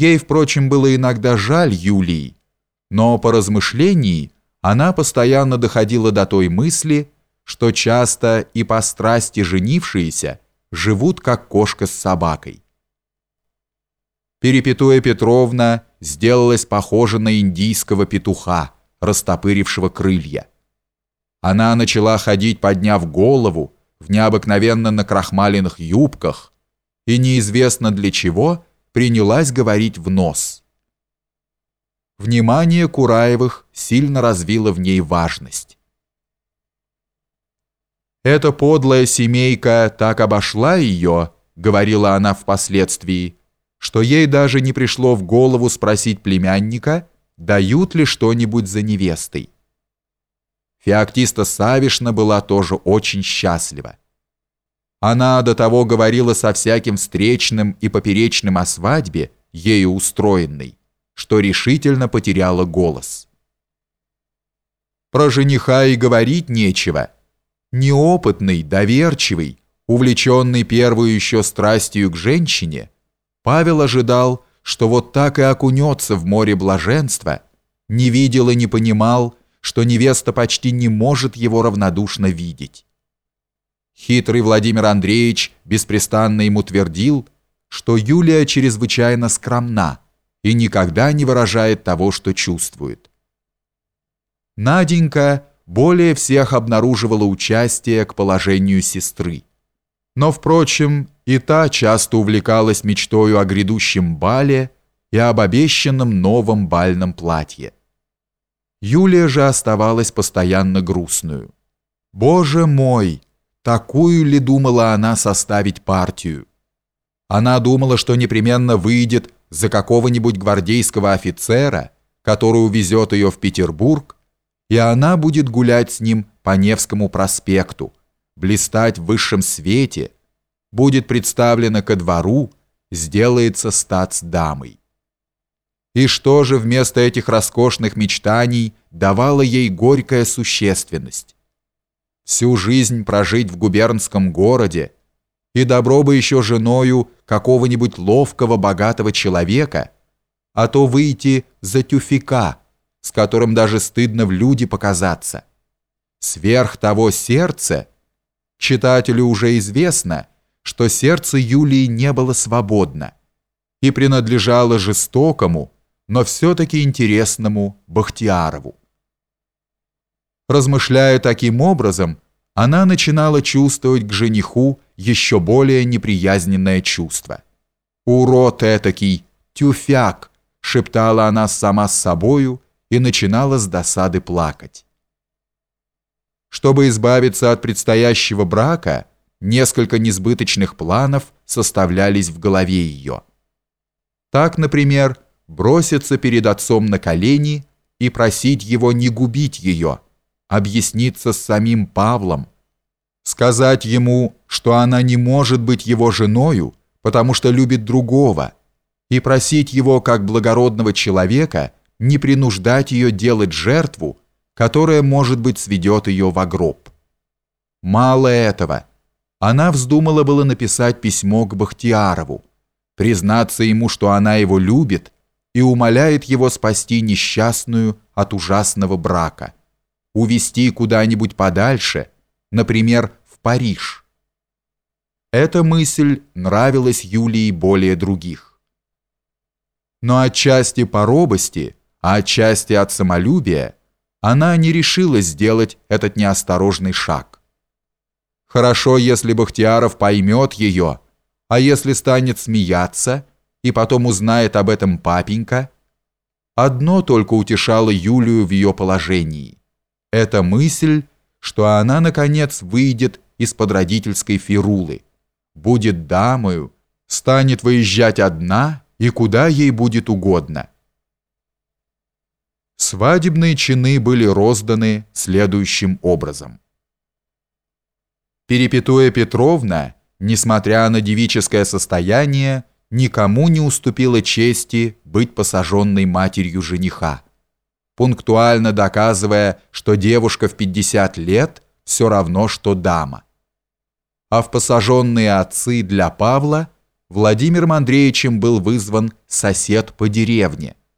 Ей, впрочем, было иногда жаль Юлии, но по размышлении она постоянно доходила до той мысли, что часто и по страсти женившиеся живут как кошка с собакой. Перепетуя Петровна сделалась похожа на индийского петуха, растопырившего крылья. Она начала ходить, подняв голову, в необыкновенно накрахмаленных юбках, и неизвестно для чего принялась говорить в нос. Внимание Кураевых сильно развило в ней важность. «Эта подлая семейка так обошла ее», — говорила она впоследствии, что ей даже не пришло в голову спросить племянника, дают ли что-нибудь за невестой. Феоктиста Савишна была тоже очень счастлива. Она до того говорила со всяким встречным и поперечным о свадьбе, ею устроенной, что решительно потеряла голос. Про жениха и говорить нечего. Неопытный, доверчивый, увлеченный первую еще страстью к женщине, Павел ожидал, что вот так и окунется в море блаженства, не видел и не понимал, что невеста почти не может его равнодушно видеть. Хитрый Владимир Андреевич беспрестанно ему твердил, что Юлия чрезвычайно скромна и никогда не выражает того, что чувствует. Наденька более всех обнаруживала участие к положению сестры. Но, впрочем, и та часто увлекалась мечтою о грядущем бале и об обещанном новом бальном платье. Юлия же оставалась постоянно грустную. «Боже мой!» Такую ли думала она составить партию? Она думала, что непременно выйдет за какого-нибудь гвардейского офицера, который увезет ее в Петербург, и она будет гулять с ним по Невскому проспекту, блистать в высшем свете, будет представлена ко двору, сделается статс-дамой. И что же вместо этих роскошных мечтаний давала ей горькая существенность? Всю жизнь прожить в губернском городе, и добро бы еще женою какого-нибудь ловкого, богатого человека, а то выйти за тюфика, с которым даже стыдно в люди показаться. Сверх того сердце, читателю уже известно, что сердце Юлии не было свободно и принадлежало жестокому, но все-таки интересному Бахтиарову. Размышляя таким образом, она начинала чувствовать к жениху еще более неприязненное чувство. «Урод этакий! Тюфяк!» — шептала она сама с собою и начинала с досады плакать. Чтобы избавиться от предстоящего брака, несколько несбыточных планов составлялись в голове ее. Так, например, броситься перед отцом на колени и просить его не губить ее – объясниться с самим Павлом, сказать ему, что она не может быть его женою, потому что любит другого, и просить его как благородного человека не принуждать ее делать жертву, которая, может быть, сведет ее в гроб. Мало этого. Она вздумала было написать письмо к Бахтиарову, признаться ему, что она его любит, и умоляет его спасти несчастную от ужасного брака – увезти куда-нибудь подальше, например, в Париж. Эта мысль нравилась Юлии более других. Но отчасти по робости, а отчасти от самолюбия, она не решилась сделать этот неосторожный шаг. Хорошо, если Бахтияров поймет ее, а если станет смеяться и потом узнает об этом папенька, одно только утешало Юлию в ее положении. Это мысль, что она, наконец, выйдет из-под родительской фирулы, будет дамою, станет выезжать одна и куда ей будет угодно. Свадебные чины были розданы следующим образом. Перепетуя Петровна, несмотря на девическое состояние, никому не уступила чести быть посаженной матерью жениха пунктуально доказывая, что девушка в 50 лет все равно, что дама. А в посаженные отцы для Павла Владимиром Андреевичем был вызван сосед по деревне,